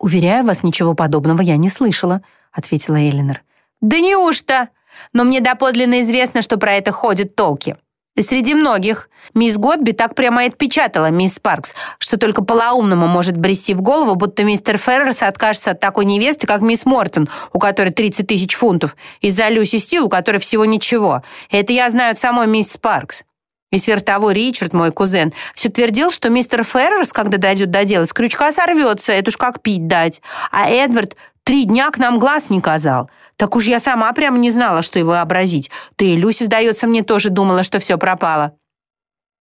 «Уверяю вас, ничего подобного я не слышала», — ответила Элинор. «Да неужто? Но мне доподлинно известно, что про это ходят толки. И среди многих. Мисс Годби так прямо и отпечатала, мисс Спаркс, что только полоумному может брести в голову, будто мистер Феррерс откажется от такой невесты, как мисс Мортон, у которой 30 тысяч фунтов, из-за Люси Стил, у которой всего ничего. Это я знаю от самой мисс Спаркс. И сверх того, Ричард, мой кузен, все твердил, что мистер Феррерс, когда дойдет до дела, с крючка сорвется, это уж как пить дать. А Эдвард три дня к нам глаз не казал. Так уж я сама прямо не знала, что его образить. Ты, Люси, сдается мне, тоже думала, что все пропало.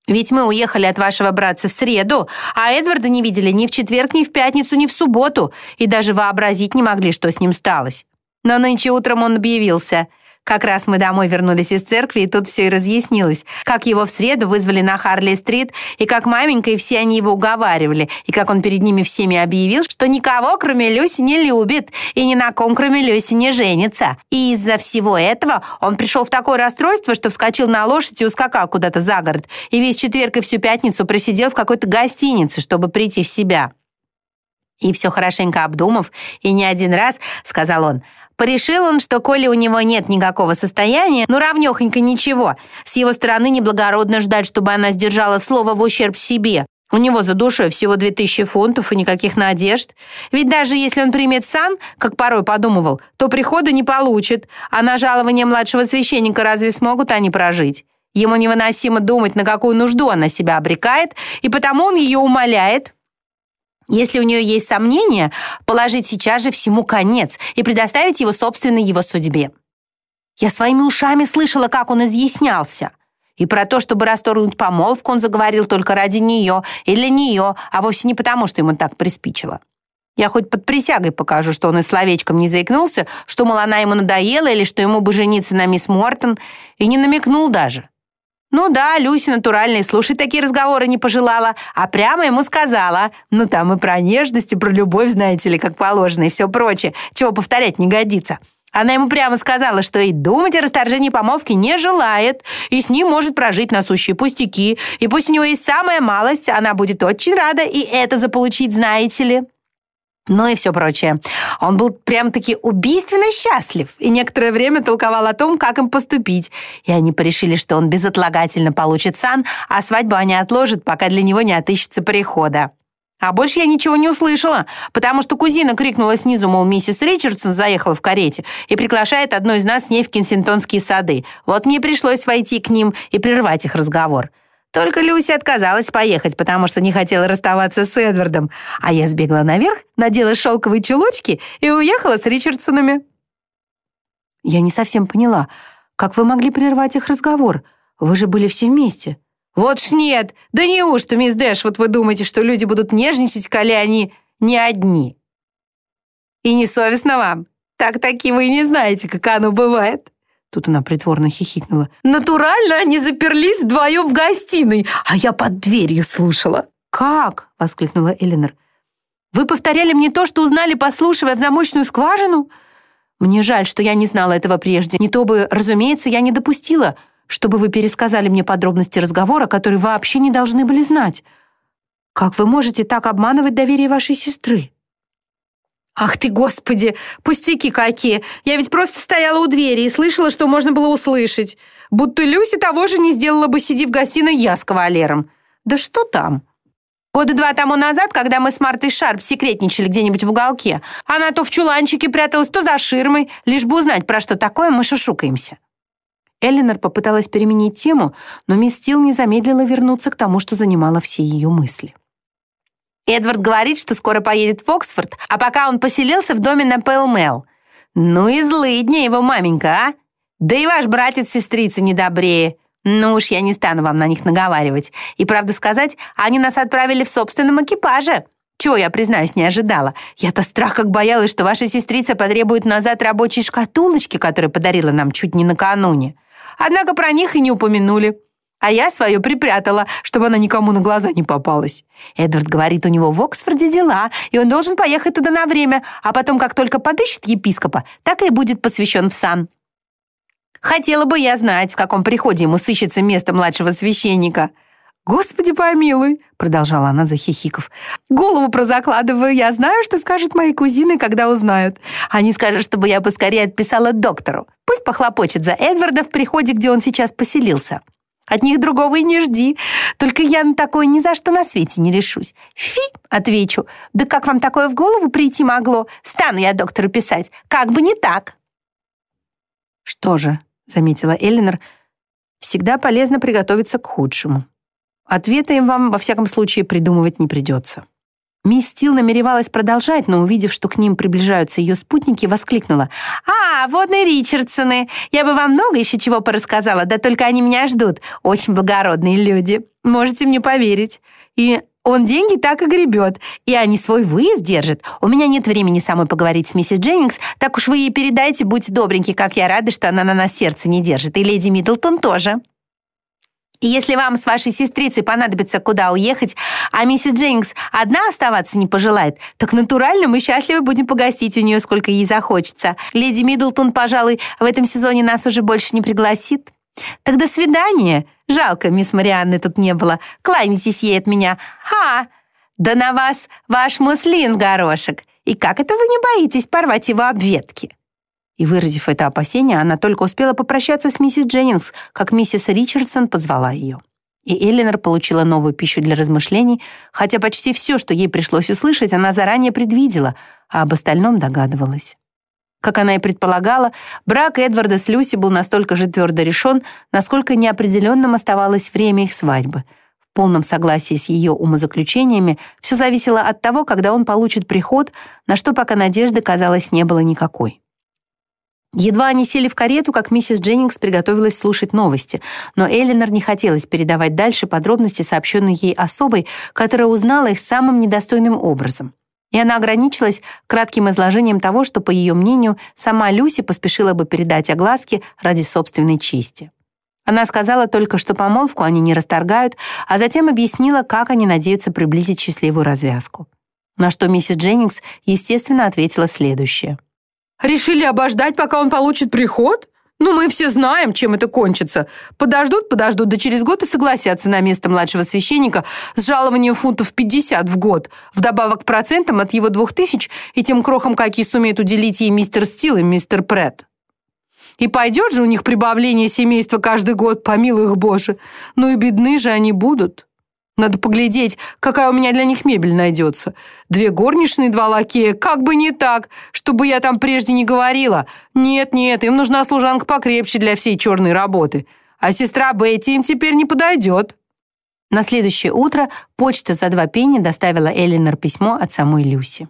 Ведь мы уехали от вашего братца в среду, а Эдварда не видели ни в четверг, ни в пятницу, ни в субботу, и даже вообразить не могли, что с ним сталось. Но нынче утром он объявился. Как раз мы домой вернулись из церкви, и тут все и разъяснилось. Как его в среду вызвали на Харли-стрит, и как маменька и все они его уговаривали, и как он перед ними всеми объявил, что никого, кроме Люси, не любит, и ни на ком, кроме Люси, не женится. И из-за всего этого он пришел в такое расстройство, что вскочил на лошадь и ускакал куда-то за город, и весь четверг и всю пятницу просидел в какой-то гостинице, чтобы прийти в себя. И все хорошенько обдумав, и не один раз, сказал он, Порешил он, что коли у него нет никакого состояния, ну равнёхонько ничего, с его стороны неблагородно ждать, чтобы она сдержала слово в ущерб себе. У него за душой всего 2000 фунтов и никаких надежд. Ведь даже если он примет сан, как порой подумывал, то прихода не получит, а на жалование младшего священника разве смогут они прожить? Ему невыносимо думать, на какую нужду она себя обрекает, и потому он ее умоляет, если у нее есть сомнения, положить сейчас же всему конец и предоставить его собственной его судьбе. Я своими ушами слышала, как он изъяснялся. И про то, чтобы расторгнуть помолвку, он заговорил только ради нее и для нее, а вовсе не потому, что ему так приспичило. Я хоть под присягой покажу, что он и словечком не заикнулся, что, мол, она ему надоела или что ему бы жениться на мисс Мортон, и не намекнул даже. Ну да, Люся натурально слушать такие разговоры не пожелала, а прямо ему сказала. Ну там и про нежность, и про любовь, знаете ли, как положено, и все прочее, чего повторять не годится. Она ему прямо сказала, что и думать о расторжении помолвки не желает, и с ним может прожить на сущие пустяки, и пусть у него есть самая малость, она будет очень рада и это заполучить, знаете ли ну и все прочее. Он был прям-таки убийственно счастлив и некоторое время толковал о том, как им поступить. И они порешили, что он безотлагательно получит сан, а свадьбу они отложат, пока для него не отыщется прихода. А больше я ничего не услышала, потому что кузина крикнула снизу, мол, миссис Ричардсон заехала в карете и приглашает одну из нас с ней в Кенсингтонские сады. Вот мне пришлось войти к ним и прервать их разговор. Только Люси отказалась поехать, потому что не хотела расставаться с Эдвардом, а я сбегла наверх, надела шелковые чулочки и уехала с Ричардсонами. Я не совсем поняла, как вы могли прервать их разговор? Вы же были все вместе. Вот ж нет! Да неужто, мисс Дэш, вот вы думаете, что люди будут нежничать, коли они не одни? И не совестно вам? Так-таки вы не знаете, как оно бывает. Тут она притворно хихикнула. «Натурально они заперлись вдвоем в гостиной, а я под дверью слушала». «Как?» — воскликнула Эленор. «Вы повторяли мне то, что узнали, послушивая в замочную скважину?» «Мне жаль, что я не знала этого прежде. Не то бы, разумеется, я не допустила, чтобы вы пересказали мне подробности разговора, которые вообще не должны были знать. Как вы можете так обманывать доверие вашей сестры?» «Ах ты, господи! Пустяки какие! Я ведь просто стояла у двери и слышала, что можно было услышать. Будто Люси того же не сделала бы, сиди в гостиной я с кавалером. Да что там?» Года два тому назад, когда мы с Мартой Шарп секретничали где-нибудь в уголке, она то в чуланчике пряталась, то за ширмой, лишь бы узнать, про что такое мы шушукаемся. Эленор попыталась переменить тему, но мисс Стил не замедлила вернуться к тому, что занимало все ее мысли. Эдвард говорит, что скоро поедет в Оксфорд, а пока он поселился в доме на Пэлмел. Ну и злые дни его маменька, а? Да и ваш братец-сестрица недобрее. Ну уж я не стану вам на них наговаривать. И правду сказать, они нас отправили в собственном экипаже. Чего я, признаюсь, не ожидала. Я-то страх как боялась, что ваша сестрица потребует назад рабочие шкатулочки, которые подарила нам чуть не накануне. Однако про них и не упомянули. А я свою припрятала, чтобы она никому на глаза не попалась. Эдвард говорит, у него в Оксфорде дела, и он должен поехать туда на время, а потом, как только подыщет епископа, так и будет посвящен в сан. Хотела бы я знать, в каком приходе ему сыщется место младшего священника. «Господи помилуй!» — продолжала она, захихиков. «Голову прозакладываю. Я знаю, что скажут мои кузины, когда узнают. Они скажут, чтобы я поскорее отписала доктору. Пусть похлопочет за Эдварда в приходе, где он сейчас поселился. От них другого и не жди. Только я на такое ни за что на свете не решусь. Фи, отвечу. Да как вам такое в голову прийти могло? Стану я доктору писать. Как бы не так. Что же, заметила Эллинор, всегда полезно приготовиться к худшему. Ответа им вам, во всяком случае, придумывать не придется. Мисс Стил намеревалась продолжать, но, увидев, что к ним приближаются ее спутники, воскликнула. «А, водные Ричардсоны! Я бы вам много еще чего порассказала, да только они меня ждут. Очень благородные люди. Можете мне поверить. И он деньги так и гребет, и они свой выезд держат. У меня нет времени самой поговорить с миссис Дженнингс, так уж вы ей передайте, будьте добреньки, как я рада, что она на нас сердце не держит, и леди Миддлтон тоже». Если вам с вашей сестрицей понадобится куда уехать, а миссис Дженнингс одна оставаться не пожелает, так натурально мы счастливы будем погостить у нее, сколько ей захочется. Леди Миддлтон, пожалуй, в этом сезоне нас уже больше не пригласит. Так до свидания. Жалко, мисс Марианны тут не было. Кланяйтесь ей от меня. Ха! Да на вас ваш муслин горошек. И как это вы не боитесь порвать его об ветки? И, выразив это опасение, она только успела попрощаться с миссис Дженнингс, как миссис Ричардсон позвала ее. И Эллинор получила новую пищу для размышлений, хотя почти все, что ей пришлось услышать, она заранее предвидела, а об остальном догадывалась. Как она и предполагала, брак Эдварда с Люси был настолько же твердо решен, насколько неопределенным оставалось время их свадьбы. В полном согласии с ее умозаключениями все зависело от того, когда он получит приход, на что пока надежды, казалось, не было никакой. Едва они сели в карету, как миссис Дженнингс приготовилась слушать новости, но Эллинор не хотелось передавать дальше подробности, сообщенные ей особой, которая узнала их самым недостойным образом. И она ограничилась кратким изложением того, что, по ее мнению, сама Люси поспешила бы передать огласке ради собственной чести. Она сказала только, что помолвку они не расторгают, а затем объяснила, как они надеются приблизить счастливую развязку. На что миссис Дженнингс, естественно, ответила следующее — Решили обождать, пока он получит приход? Ну, мы все знаем, чем это кончится. Подождут, подождут, да через год и согласятся на место младшего священника с жалованием фунтов 50 в год, вдобавок к процентам от его двух тысяч и тем крохам, какие сумеет уделить ей мистер Стил и мистер Прэтт. И пойдет же у них прибавление семейства каждый год, помилуй их Боже. Ну и бедны же они будут. Надо поглядеть, какая у меня для них мебель найдется. Две горничные, два лакея, как бы не так, чтобы я там прежде не говорила. Нет-нет, им нужна служанка покрепче для всей черной работы. А сестра Бетти им теперь не подойдет». На следующее утро почта за два пенни доставила Эллинор письмо от самой Люси.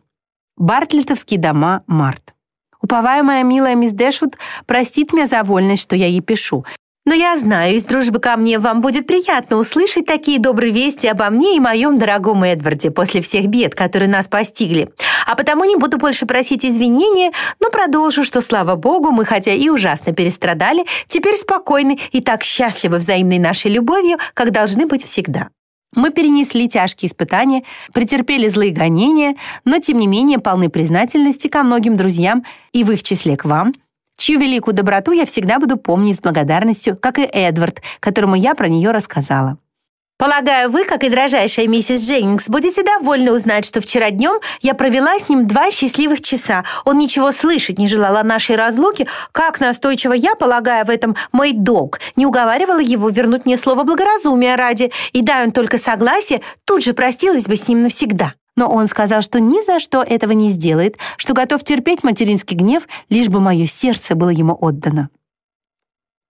«Бартлетовские дома, март». Уповаемая милая мисс Дэшвуд простит меня за вольность, что я ей пишу. Но я знаю, из дружбы ко мне вам будет приятно услышать такие добрые вести обо мне и моем дорогом Эдварде после всех бед, которые нас постигли. А потому не буду больше просить извинения, но продолжу, что, слава богу, мы, хотя и ужасно перестрадали, теперь спокойны и так счастливы взаимной нашей любовью, как должны быть всегда. Мы перенесли тяжкие испытания, претерпели злые гонения, но, тем не менее, полны признательности ко многим друзьям и в их числе к вам – чью великую доброту я всегда буду помнить с благодарностью, как и Эдвард, которому я про нее рассказала. Полагаю, вы, как и дрожайшая миссис Дженнингс, будете довольны узнать, что вчера днем я провела с ним два счастливых часа. Он ничего слышать не желал о нашей разлуке, как настойчиво я, полагая в этом мой долг, не уговаривала его вернуть мне слово благоразумия ради, и дай он только согласие, тут же простилась бы с ним навсегда но он сказал, что ни за что этого не сделает, что готов терпеть материнский гнев, лишь бы мое сердце было ему отдано.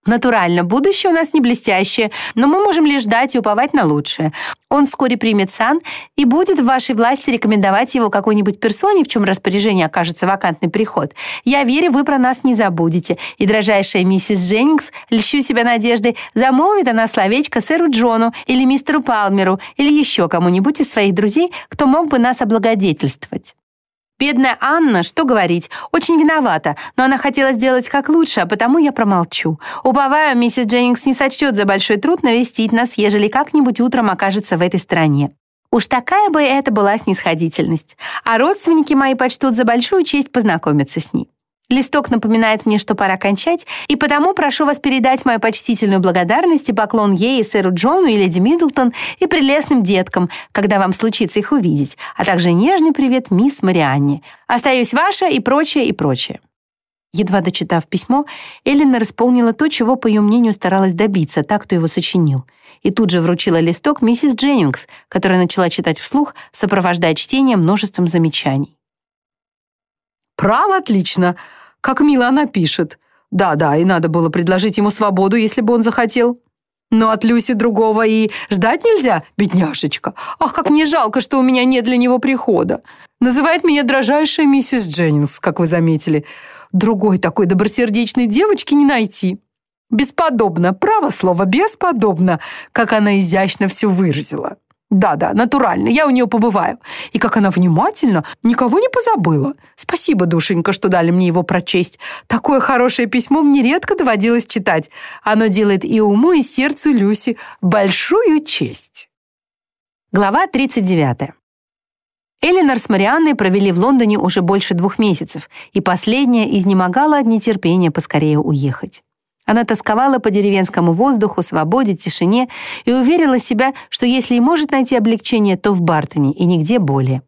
Натурально, будущее у нас не блестящее, но мы можем лишь ждать и уповать на лучшее. Он вскоре примет сан и будет в вашей власти рекомендовать его какой-нибудь персоне, в чем распоряжение окажется вакантный приход. Я верю, вы про нас не забудете. И дрожайшая миссис Дженнингс, льщу себя надеждой, замолвит она словечко сэру Джону или мистеру Палмеру или еще кому-нибудь из своих друзей, кто мог бы нас облагодетельствовать. Бедная Анна, что говорить, очень виновата, но она хотела сделать как лучше, а потому я промолчу. Уповаю, миссис Дженнингс не сочтет за большой труд навестить нас, ежели как-нибудь утром окажется в этой стране. Уж такая бы это была снисходительность. А родственники мои почтут за большую честь познакомиться с ней. Листок напоминает мне, что пора кончать, и потому прошу вас передать мою почтительную благодарность и поклон ей и сэру Джону и леди Миддлтон и прелестным деткам, когда вам случится их увидеть, а также нежный привет мисс Марианне. Остаюсь ваша и прочее, и прочее». Едва дочитав письмо, Эллина исполнила то, чего, по ее мнению, старалась добиться, так, кто его сочинил, и тут же вручила листок миссис Дженнингс, которая начала читать вслух, сопровождая чтение множеством замечаний. «Право, отлично! Как мило она пишет. Да-да, и надо было предложить ему свободу, если бы он захотел. Но от Люси другого и ждать нельзя, бедняжечка. Ах, как мне жалко, что у меня нет для него прихода. Называет меня дрожайшая миссис Дженнингс, как вы заметили. Другой такой добросердечной девочки не найти. Бесподобно, право слово, бесподобно, как она изящно все выразила. Да-да, натурально, я у нее побываю. И как она внимательно, никого не позабыла. Спасибо, душенька, что дали мне его прочесть. Такое хорошее письмо мне редко доводилось читать. Оно делает и уму, и сердцу Люси большую честь. Глава 39. Эленор с Марианной провели в Лондоне уже больше двух месяцев, и последняя изнемогала от нетерпения поскорее уехать. Она тосковала по деревенскому воздуху, свободе, тишине и уверила себя, что если и может найти облегчение, то в Бартоне и нигде более.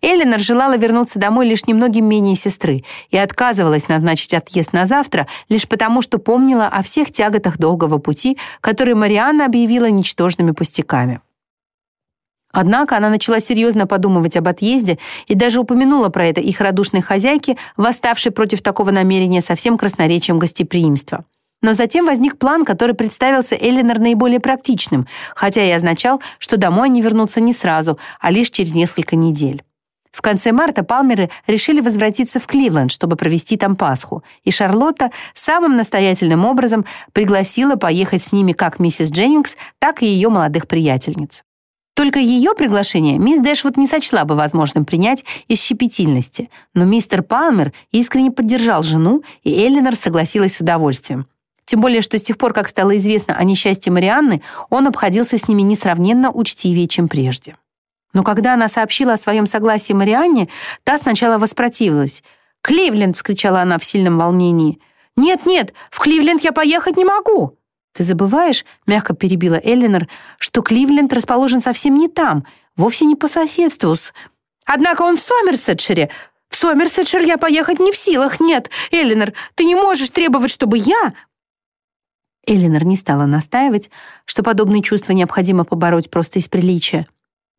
Эленор желала вернуться домой лишь немногим менее сестры и отказывалась назначить отъезд на завтра лишь потому, что помнила о всех тяготах долгого пути, которые Марианна объявила ничтожными пустяками. Однако она начала серьезно подумывать об отъезде и даже упомянула про это их радушной хозяйке, восставшей против такого намерения со всем красноречием гостеприимства. Но затем возник план, который представился Эллинор наиболее практичным, хотя и означал, что домой они вернутся не сразу, а лишь через несколько недель. В конце марта Палмеры решили возвратиться в Кливленд, чтобы провести там Пасху, и Шарлотта самым настоятельным образом пригласила поехать с ними как миссис Дженнингс, так и ее молодых приятельниц. Только ее приглашение мисс Дэшвуд не сочла бы возможным принять из щепетильности, но мистер Палмер искренне поддержал жену, и Эллинор согласилась с удовольствием. Тем более, что с тех пор, как стало известно о несчастье Марианны, он обходился с ними несравненно учтивее, чем прежде. Но когда она сообщила о своем согласии Марианне, та сначала воспротивилась. «Кливленд!» — вскричала она в сильном волнении. «Нет-нет, в Кливленд я поехать не могу!» «Ты забываешь, — мягко перебила Эллинор, — что Кливленд расположен совсем не там, вовсе не по соседству с... Однако он в Сомерсетшире. В Сомерсетшир я поехать не в силах, нет. Эллинор, ты не можешь требовать, чтобы я Элинор не стала настаивать, что подобные чувства необходимо побороть просто из приличия,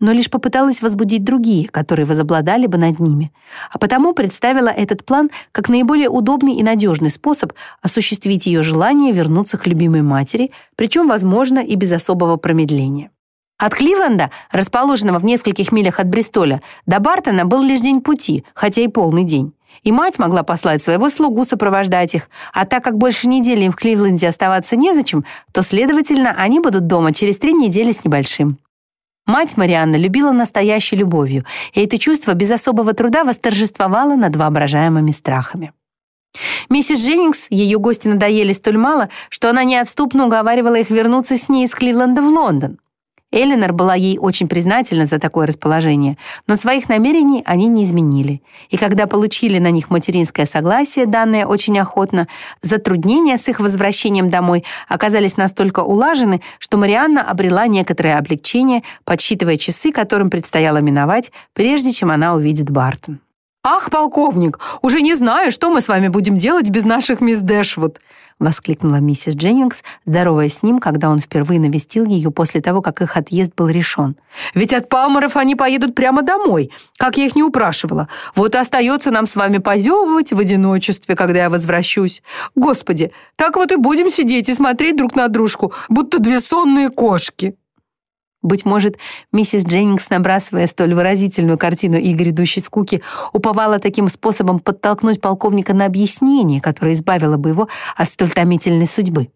но лишь попыталась возбудить другие, которые возобладали бы над ними, а потому представила этот план как наиболее удобный и надежный способ осуществить ее желание вернуться к любимой матери, причем, возможно, и без особого промедления. От Кливленда, расположенного в нескольких милях от Бристоля, до Бартона был лишь день пути, хотя и полный день. И мать могла послать своего слугу сопровождать их, а так как больше недели им в Кливленде оставаться незачем, то, следовательно, они будут дома через три недели с небольшим. Мать Марианна любила настоящей любовью, и это чувство без особого труда восторжествовало над воображаемыми страхами. Миссис Дженнингс, ее гости надоели столь мало, что она неотступно уговаривала их вернуться с ней из Кливленда в Лондон. Эленор была ей очень признательна за такое расположение, но своих намерений они не изменили. И когда получили на них материнское согласие, данное очень охотно, затруднения с их возвращением домой оказались настолько улажены, что Марианна обрела некоторое облегчение, подсчитывая часы, которым предстояло миновать, прежде чем она увидит Бартон. «Ах, полковник, уже не знаю, что мы с вами будем делать без наших мисс Дэшвуд воскликнула миссис Дженнингс, здороваясь с ним, когда он впервые навестил ее после того, как их отъезд был решен. «Ведь от Палмеров они поедут прямо домой, как я их не упрашивала. Вот и остается нам с вами позевывать в одиночестве, когда я возвращусь. Господи, так вот и будем сидеть и смотреть друг на дружку, будто две сонные кошки». Быть может, миссис Дженнингс, набрасывая столь выразительную картину их грядущей скуки, уповала таким способом подтолкнуть полковника на объяснение, которое избавило бы его от столь томительной судьбы.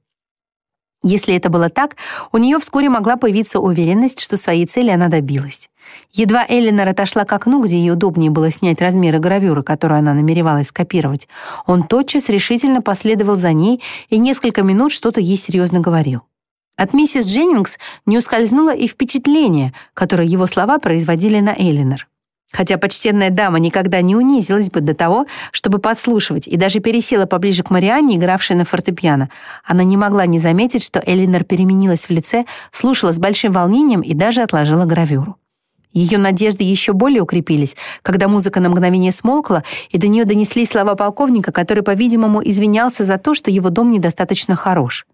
Если это было так, у нее вскоре могла появиться уверенность, что своей цели она добилась. Едва Эллинор отошла к окну, где ей удобнее было снять размеры гравюры, которую она намеревалась скопировать, он тотчас решительно последовал за ней и несколько минут что-то ей серьезно говорил. От миссис Дженнингс не ускользнуло и впечатление, которое его слова производили на Эллинор. Хотя почтенная дама никогда не унизилась бы до того, чтобы подслушивать, и даже пересела поближе к Марианне, игравшей на фортепиано, она не могла не заметить, что Элинор переменилась в лице, слушала с большим волнением и даже отложила гравюру. Ее надежды еще более укрепились, когда музыка на мгновение смолкла, и до нее донеслись слова полковника, который, по-видимому, извинялся за то, что его дом недостаточно хорош.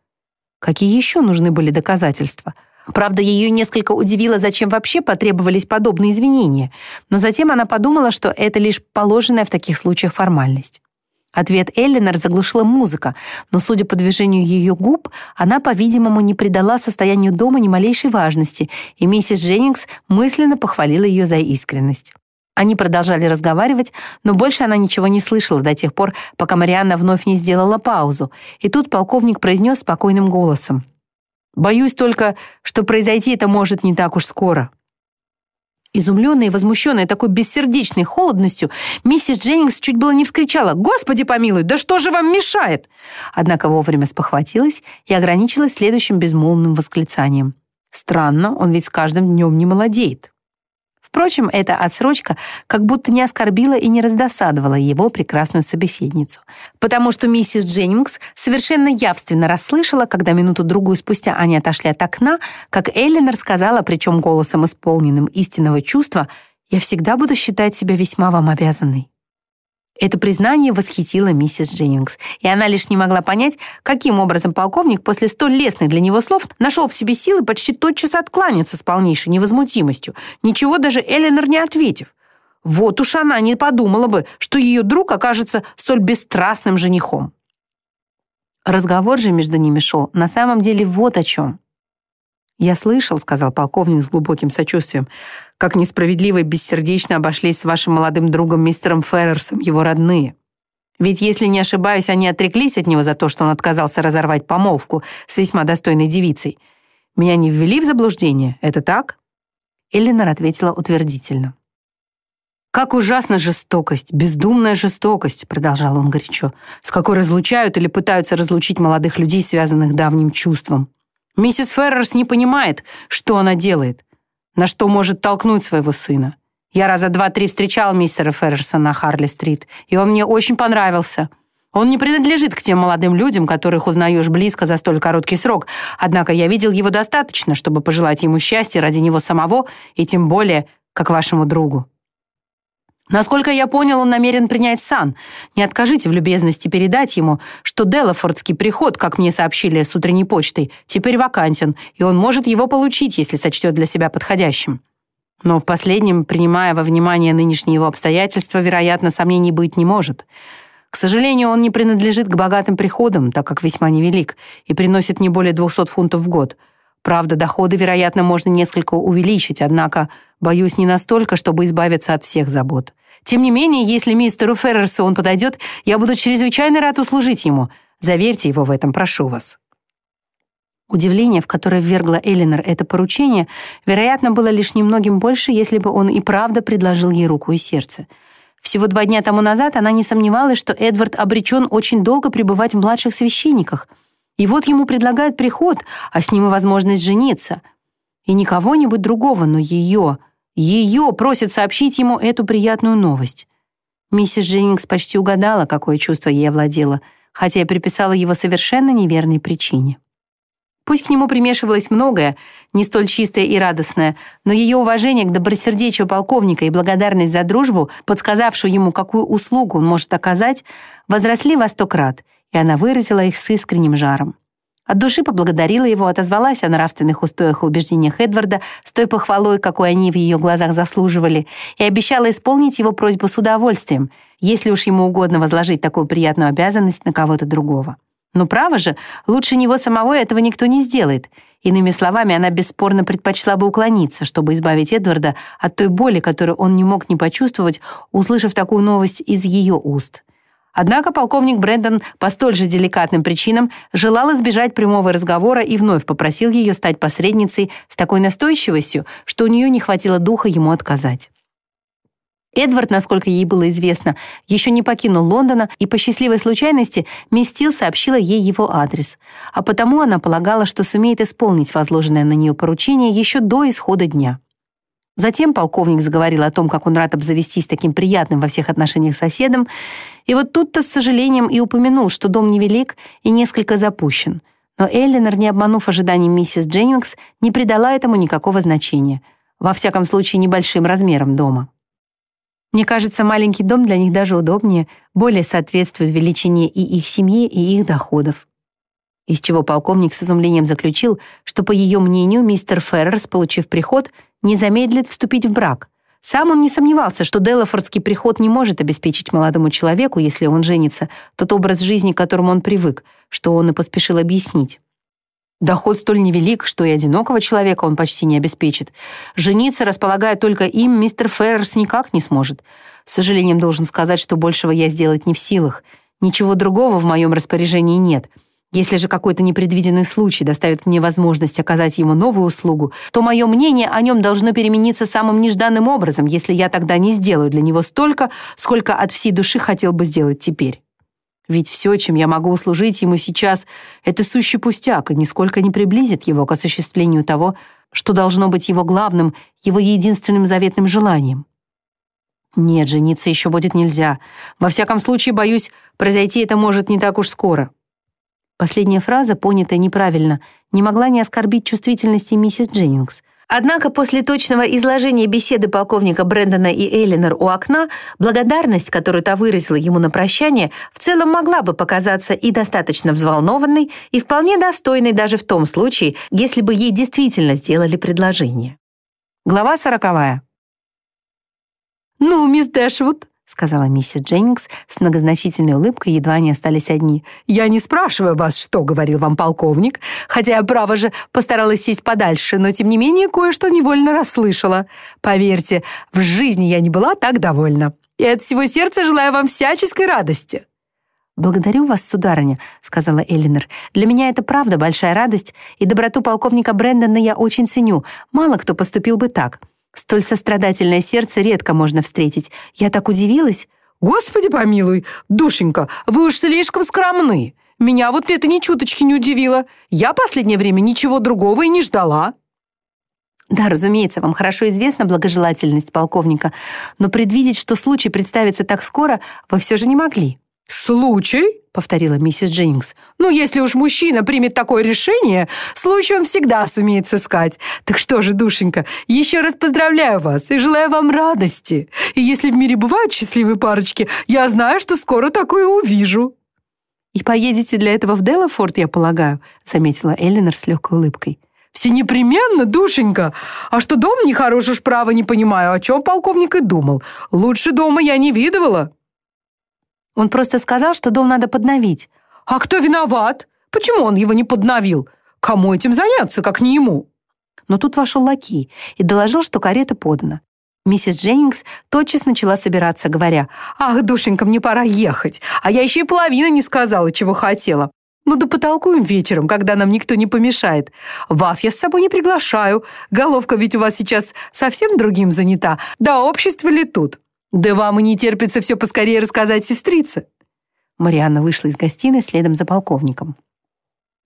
Какие еще нужны были доказательства — Правда, ее несколько удивило, зачем вообще потребовались подобные извинения, но затем она подумала, что это лишь положенная в таких случаях формальность. Ответ Эллинор заглушила музыка, но, судя по движению ее губ, она, по-видимому, не придала состоянию дома ни малейшей важности, и миссис Дженнингс мысленно похвалила ее за искренность. Они продолжали разговаривать, но больше она ничего не слышала до тех пор, пока Марианна вновь не сделала паузу, и тут полковник произнес спокойным голосом. Боюсь только, что произойти это может не так уж скоро». Изумленная и возмущенная такой бессердечной холодностью, миссис Дженнингс чуть было не вскричала «Господи помилуй, да что же вам мешает?» Однако вовремя спохватилась и ограничилась следующим безмолвным восклицанием. «Странно, он ведь с каждым днем не молодеет». Впрочем, эта отсрочка как будто не оскорбила и не раздосадовала его прекрасную собеседницу, потому что миссис Дженнингс совершенно явственно расслышала, когда минуту-другую спустя они отошли от окна, как Эллинор сказала, причем голосом исполненным истинного чувства, «Я всегда буду считать себя весьма вам обязанной». Это признание восхитило миссис Дженнингс, и она лишь не могла понять, каким образом полковник после столь лестных для него слов нашел в себе силы почти тотчас откланяться с полнейшей невозмутимостью, ничего даже Эленор не ответив. Вот уж она не подумала бы, что ее друг окажется столь бесстрастным женихом. Разговор же между ними шел на самом деле вот о чем. «Я слышал», — сказал полковник с глубоким сочувствием, «как несправедливо и бессердечно обошлись с вашим молодым другом мистером Феррерсом, его родные. Ведь, если не ошибаюсь, они отреклись от него за то, что он отказался разорвать помолвку с весьма достойной девицей. Меня не ввели в заблуждение, это так?» Эллинор ответила утвердительно. «Как ужасна жестокость, бездумная жестокость», — продолжал он горячо, «с какой разлучают или пытаются разлучить молодых людей, связанных давним чувством. Миссис Феррерс не понимает, что она делает, на что может толкнуть своего сына. Я раза два-три встречал мистера Феррерса на Харли-стрит, и он мне очень понравился. Он не принадлежит к тем молодым людям, которых узнаешь близко за столь короткий срок, однако я видел его достаточно, чтобы пожелать ему счастья ради него самого и тем более как вашему другу. Насколько я понял, он намерен принять сан. Не откажите в любезности передать ему, что Делафордский приход, как мне сообщили с утренней почтой, теперь вакантен, и он может его получить, если сочтет для себя подходящим. Но в последнем, принимая во внимание нынешние его обстоятельства, вероятно, сомнений быть не может. К сожалению, он не принадлежит к богатым приходам, так как весьма невелик, и приносит не более 200 фунтов в год. Правда, доходы, вероятно, можно несколько увеличить, однако, боюсь, не настолько, чтобы избавиться от всех забот. Тем не менее, если мистеру Феррерсу он подойдет, я буду чрезвычайно рад услужить ему. Заверьте его в этом, прошу вас». Удивление, в которое ввергла Элинор это поручение, вероятно, было лишь немногим больше, если бы он и правда предложил ей руку и сердце. Всего два дня тому назад она не сомневалась, что Эдвард обречен очень долго пребывать в младших священниках. И вот ему предлагают приход, а с ним и возможность жениться. И не кого-нибудь другого, но ее — ее просит сообщить ему эту приятную новость. Миссис Дженнингс почти угадала, какое чувство ей овладело, хотя и приписала его совершенно неверной причине. Пусть к нему примешивалось многое, не столь чистое и радостное, но ее уважение к добросердечию полковника и благодарность за дружбу, подсказавшую ему, какую услугу он может оказать, возросли во сто крат, и она выразила их с искренним жаром. От души поблагодарила его, отозвалась о нравственных устоях и убеждениях Эдварда с той похвалой, какой они в ее глазах заслуживали, и обещала исполнить его просьбу с удовольствием, если уж ему угодно возложить такую приятную обязанность на кого-то другого. Но право же, лучше него самого этого никто не сделает. Иными словами, она бесспорно предпочла бы уклониться, чтобы избавить Эдварда от той боли, которую он не мог не почувствовать, услышав такую новость из ее уст. Однако полковник Брэндон по столь же деликатным причинам желал избежать прямого разговора и вновь попросил ее стать посредницей с такой настойчивостью, что у нее не хватило духа ему отказать. Эдвард, насколько ей было известно, еще не покинул Лондона, и по счастливой случайности мисс Тилл сообщила ей его адрес, а потому она полагала, что сумеет исполнить возложенное на нее поручение еще до исхода дня. Затем полковник заговорил о том, как он рад обзавестись таким приятным во всех отношениях соседом, и вот тут-то с сожалением и упомянул, что дом невелик и несколько запущен. Но Эллинор, не обманув ожиданий миссис Дженнингс, не придала этому никакого значения. Во всяком случае, небольшим размером дома. Мне кажется, маленький дом для них даже удобнее, более соответствует величине и их семьи, и их доходов. Из чего полковник с изумлением заключил, что, по ее мнению, мистер Феррерс, получив приход, не замедлит вступить в брак. Сам он не сомневался, что Делафордский приход не может обеспечить молодому человеку, если он женится, тот образ жизни, к которому он привык, что он и поспешил объяснить. Доход столь невелик, что и одинокого человека он почти не обеспечит. Жениться, располагая только им, мистер Феррерс никак не сможет. С сожалением должен сказать, что большего я сделать не в силах. Ничего другого в моем распоряжении нет — если же какой-то непредвиденный случай доставит мне возможность оказать ему новую услугу, то мое мнение о нем должно перемениться самым нежданным образом, если я тогда не сделаю для него столько, сколько от всей души хотел бы сделать теперь. Ведь все, чем я могу услужить ему сейчас, это сущий пустяк и нисколько не приблизит его к осуществлению того, что должно быть его главным, его единственным заветным желанием. Нет, жениться еще будет нельзя. Во всяком случае, боюсь, произойти это может не так уж скоро. Последняя фраза, понятая неправильно, не могла не оскорбить чувствительности миссис Дженнингс. Однако после точного изложения беседы полковника Брэндона и Эллинор у окна, благодарность, которую та выразила ему на прощание, в целом могла бы показаться и достаточно взволнованной, и вполне достойной даже в том случае, если бы ей действительно сделали предложение. Глава сороковая. «Ну, мисс Дэшвуд, сказала миссис Дженнингс с многозначительной улыбкой, едва они остались одни. «Я не спрашиваю вас, что говорил вам полковник, хотя я, право же, постаралась сесть подальше, но, тем не менее, кое-что невольно расслышала. Поверьте, в жизни я не была так довольна. И от всего сердца желаю вам всяческой радости». «Благодарю вас, сударыня», — сказала Эллинор. «Для меня это правда большая радость, и доброту полковника Брэндона я очень ценю. Мало кто поступил бы так. Столь сострадательное сердце редко можно встретить. Я так удивилась. «Господи помилуй, душенька, вы уж слишком скромны. Меня вот это ни чуточки не удивило. Я последнее время ничего другого и не ждала». Да, разумеется, вам хорошо известна благожелательность полковника, но предвидеть, что случай представится так скоро, вы все же не могли. «Случай?» — повторила миссис Дженнингс. «Ну, если уж мужчина примет такое решение, случай он всегда сумеет сыскать. Так что же, душенька, еще раз поздравляю вас и желаю вам радости. И если в мире бывают счастливые парочки, я знаю, что скоро такое увижу». «И поедете для этого в Делафорд, я полагаю», — заметила Эллинор с легкой улыбкой. «Все непременно, душенька. А что дом нехорош уж право не понимаю, о чем полковник и думал. Лучше дома я не видывала». Он просто сказал, что дом надо подновить. А кто виноват? Почему он его не подновил? Кому этим заняться, как не ему? Но тут вошел лакей и доложил, что карета подана. Миссис Дженнингс тотчас начала собираться, говоря, «Ах, душенька, мне пора ехать, а я еще и половины не сказала, чего хотела. Ну да потолкуем вечером, когда нам никто не помешает. Вас я с собой не приглашаю, головка ведь у вас сейчас совсем другим занята, да общество ли тут?» «Да вам и не терпится все поскорее рассказать сестрице!» Марианна вышла из гостиной следом за полковником.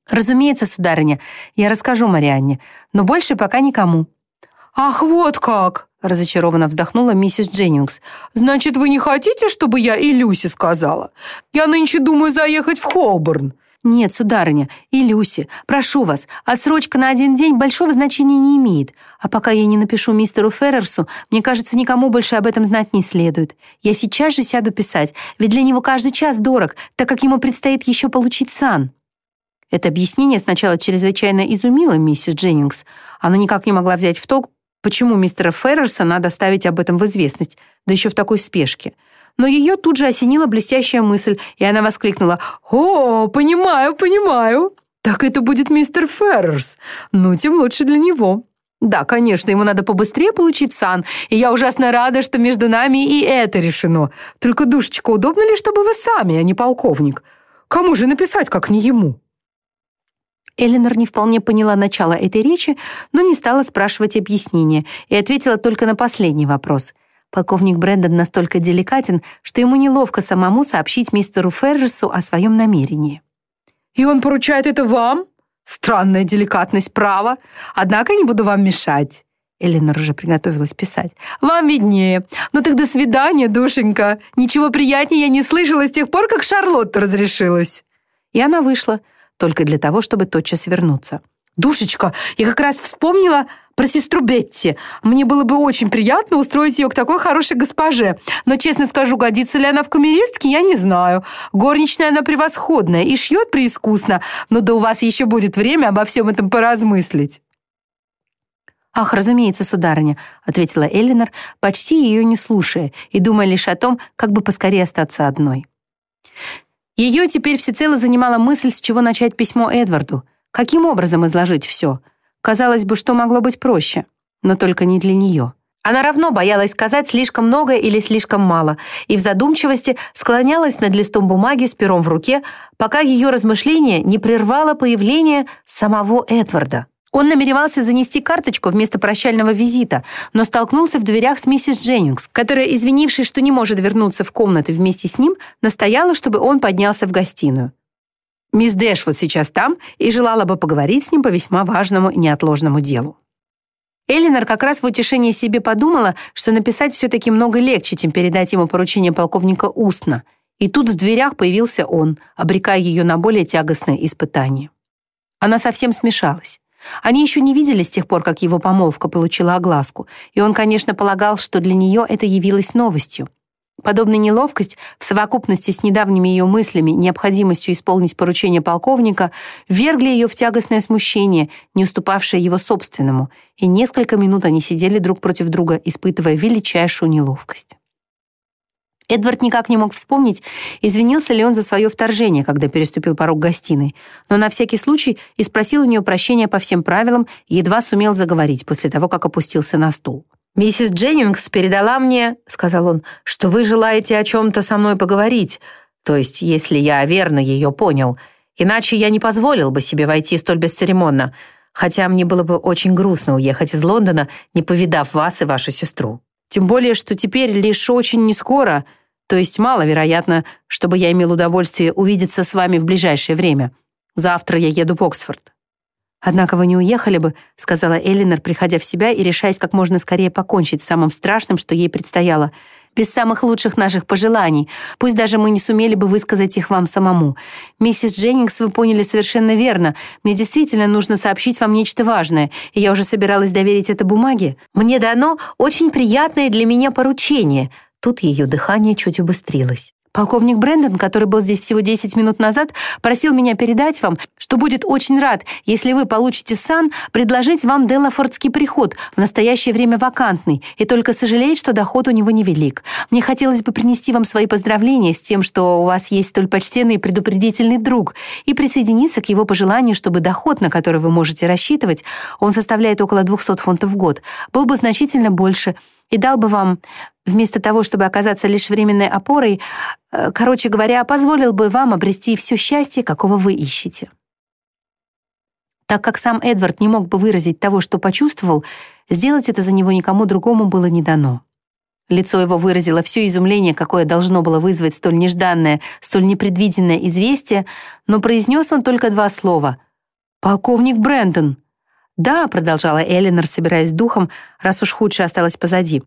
«Разумеется, сударыня, я расскажу Марианне, но больше пока никому». «Ах, вот как!» — разочарованно вздохнула миссис Дженнингс. «Значит, вы не хотите, чтобы я и Люси сказала? Я нынче думаю заехать в Холборн. «Нет, сударыня, и Люси, прошу вас, отсрочка на один день большого значения не имеет. А пока я не напишу мистеру Феррерсу, мне кажется, никому больше об этом знать не следует. Я сейчас же сяду писать, ведь для него каждый час дорог, так как ему предстоит еще получить сан». Это объяснение сначала чрезвычайно изумило миссис Дженнингс. Она никак не могла взять в толк, почему мистера Феррерса надо ставить об этом в известность, да еще в такой спешке но ее тут же осенила блестящая мысль, и она воскликнула «О, понимаю, понимаю! Так это будет мистер Феррерс. Ну, тем лучше для него». Да, конечно, ему надо побыстрее получить сан, и я ужасно рада, что между нами и это решено. Только, душечка, удобно ли, чтобы вы сами, а не полковник? Кому же написать, как не ему?» Эленор не вполне поняла начало этой речи, но не стала спрашивать объяснения и ответила только на последний вопрос — Полковник Брэндон настолько деликатен, что ему неловко самому сообщить мистеру Феррису о своем намерении. «И он поручает это вам? Странная деликатность права. Однако не буду вам мешать». Эленор уже приготовилась писать. «Вам виднее. Ну так до свидания, душенька. Ничего приятнее я не слышала с тех пор, как Шарлотта разрешилась». И она вышла, только для того, чтобы тотчас вернуться. «Душечка, я как раз вспомнила про сестру Бетти. Мне было бы очень приятно устроить ее к такой хорошей госпоже. Но, честно скажу, годится ли она в камеристке, я не знаю. Горничная она превосходная и шьет преискусно, но да у вас еще будет время обо всем этом поразмыслить». «Ах, разумеется, сударыня», — ответила Эллинор, почти ее не слушая и думая лишь о том, как бы поскорее остаться одной. Ее теперь всецело занимала мысль, с чего начать письмо Эдварду, каким образом изложить все. Казалось бы, что могло быть проще, но только не для нее. Она равно боялась сказать слишком много или слишком мало, и в задумчивости склонялась над листом бумаги с пером в руке, пока ее размышление не прервало появление самого Эдварда. Он намеревался занести карточку вместо прощального визита, но столкнулся в дверях с миссис Дженнингс, которая, извинившись, что не может вернуться в комнаты вместе с ним, настояла, чтобы он поднялся в гостиную. Мисс Дэшвуд сейчас там и желала бы поговорить с ним по весьма важному и неотложному делу. Эллинор как раз в утешение себе подумала, что написать все-таки много легче, чем передать ему поручение полковника устно. И тут в дверях появился он, обрекая ее на более тягостное испытание. Она совсем смешалась. Они еще не видели с тех пор, как его помолвка получила огласку, и он, конечно, полагал, что для нее это явилось новостью. Подобная неловкость в совокупности с недавними ее мыслями, необходимостью исполнить поручение полковника, вергли ее в тягостное смущение, не уступавшее его собственному, и несколько минут они сидели друг против друга, испытывая величайшую неловкость. Эдвард никак не мог вспомнить, извинился ли он за свое вторжение, когда переступил порог гостиной, но на всякий случай и спросил у нее прощения по всем правилам едва сумел заговорить после того, как опустился на стул. «Миссис Дженнингс передала мне, — сказал он, — что вы желаете о чем-то со мной поговорить, то есть, если я верно ее понял, иначе я не позволил бы себе войти столь бесцеремонно, хотя мне было бы очень грустно уехать из Лондона, не повидав вас и вашу сестру». Тем более, что теперь лишь очень нескоро, то есть маловероятно, чтобы я имел удовольствие увидеться с вами в ближайшее время. Завтра я еду в Оксфорд». «Однако вы не уехали бы», — сказала Эллинор, приходя в себя и решаясь как можно скорее покончить с самым страшным, что ей предстояло — без самых лучших наших пожеланий, пусть даже мы не сумели бы высказать их вам самому. Миссис Дженнингс, вы поняли совершенно верно. Мне действительно нужно сообщить вам нечто важное, и я уже собиралась доверить это бумаге. Мне дано очень приятное для меня поручение». Тут ее дыхание чуть убыстрилось. Полковник Брэндон, который был здесь всего 10 минут назад, просил меня передать вам, что будет очень рад, если вы получите сан, предложить вам Делафордский приход, в настоящее время вакантный, и только сожалеет, что доход у него невелик. Мне хотелось бы принести вам свои поздравления с тем, что у вас есть столь почтенный и предупредительный друг, и присоединиться к его пожеланию, чтобы доход, на который вы можете рассчитывать, он составляет около 200 фунтов в год, был бы значительно больше – и дал бы вам, вместо того, чтобы оказаться лишь временной опорой, э, короче говоря, позволил бы вам обрести все счастье, какого вы ищете. Так как сам Эдвард не мог бы выразить того, что почувствовал, сделать это за него никому другому было не дано. Лицо его выразило все изумление, какое должно было вызвать столь нежданное, столь непредвиденное известие, но произнес он только два слова. «Полковник Брэндон!» «Да», — продолжала Эллинор, собираясь духом, раз уж худшее осталось позади.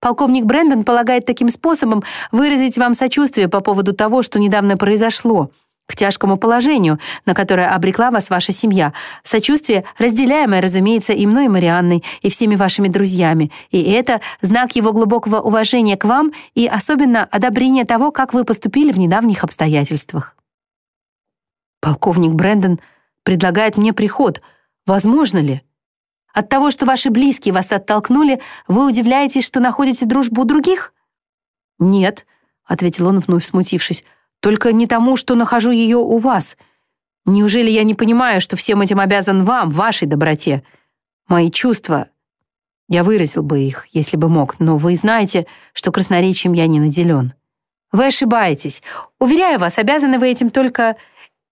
«Полковник Брэндон полагает таким способом выразить вам сочувствие по поводу того, что недавно произошло, к тяжкому положению, на которое обрекла вас ваша семья. Сочувствие, разделяемое, разумеется, и мной, и Марианной, и всеми вашими друзьями. И это знак его глубокого уважения к вам и особенно одобрение того, как вы поступили в недавних обстоятельствах». «Полковник Брэндон предлагает мне приход», Возможно ли? От того, что ваши близкие вас оттолкнули, вы удивляетесь, что находите дружбу у других? Нет, ответил он, вновь смутившись, только не тому, что нахожу ее у вас. Неужели я не понимаю, что всем этим обязан вам, вашей доброте? Мои чувства... Я выразил бы их, если бы мог, но вы знаете, что красноречием я не наделен. Вы ошибаетесь. Уверяю вас, обязаны вы этим только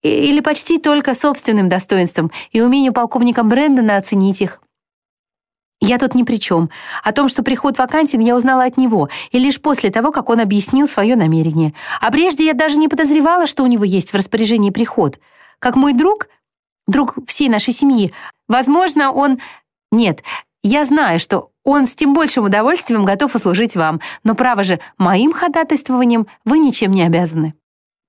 или почти только собственным достоинством и умению полковника Брэндона оценить их. Я тут ни при чем. О том, что приход вакантен, я узнала от него, и лишь после того, как он объяснил свое намерение. А прежде я даже не подозревала, что у него есть в распоряжении приход. Как мой друг, друг всей нашей семьи, возможно, он... Нет, Я знаю, что он с тем большим удовольствием готов услужить вам, но, право же, моим ходатайствованием вы ничем не обязаны».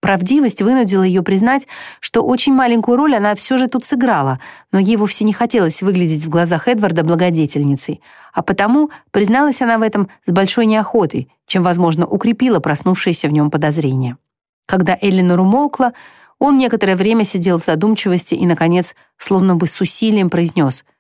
Правдивость вынудила ее признать, что очень маленькую роль она все же тут сыграла, но ей вовсе не хотелось выглядеть в глазах Эдварда благодетельницей, а потому призналась она в этом с большой неохотой, чем, возможно, укрепила проснувшееся в нем подозрение. Когда Эллинор умолкла, он некоторое время сидел в задумчивости и, наконец, словно бы с усилием произнес —